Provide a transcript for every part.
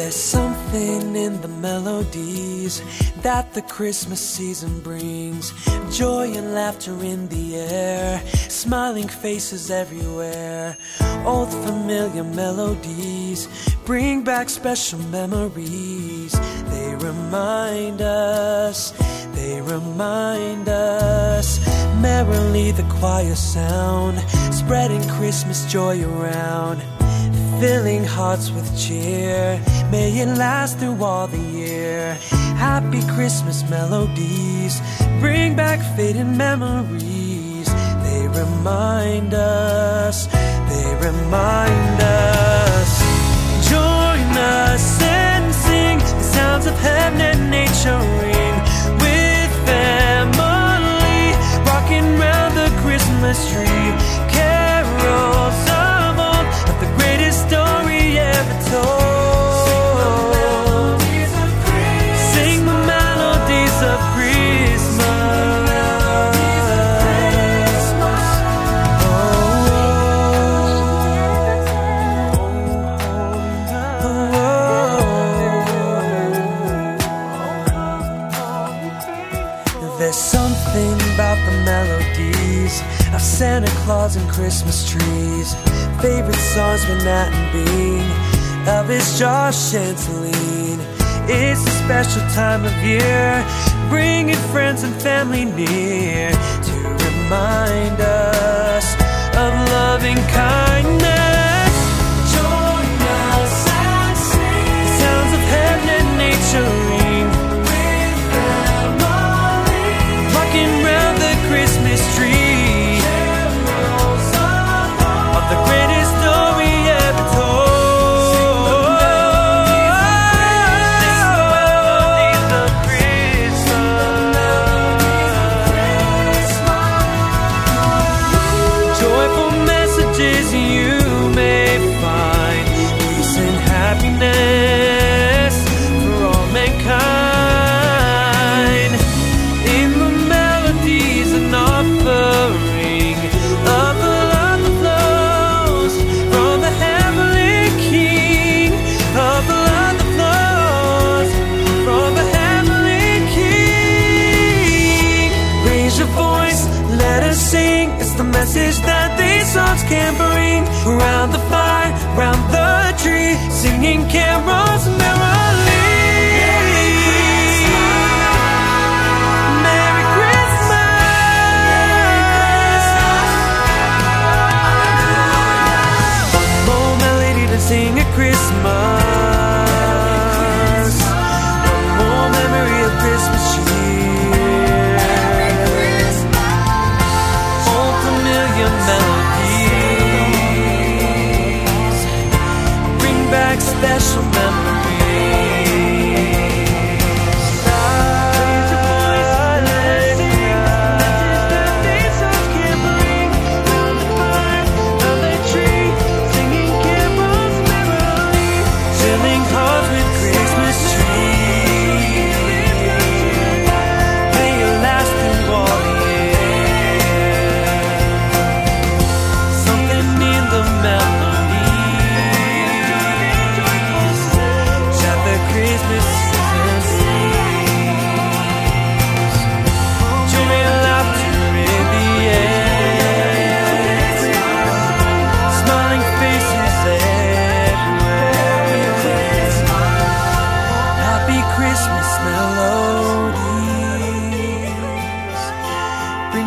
There's something in the melodies that the Christmas season brings. Joy and laughter in the air, smiling faces everywhere. Old familiar melodies bring back special memories. They remind us, they remind us. Merrily the choir sound, spreading Christmas joy around filling hearts with cheer. May it last through all the year. Happy Christmas melodies bring back faded memories. They remind us, they remind us. Join us and sing the sounds of heaven and nature melodies of Santa Claus and Christmas trees. Favorite songs with Nat and Bing, Elvis, Josh, and Celine. It's a special time of year, bringing friends and family near to remind us message that these songs can bring. Around the fire, round the tree, singing carols merrily. Sing at Christmas. Back special memories.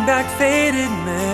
Back faded memories.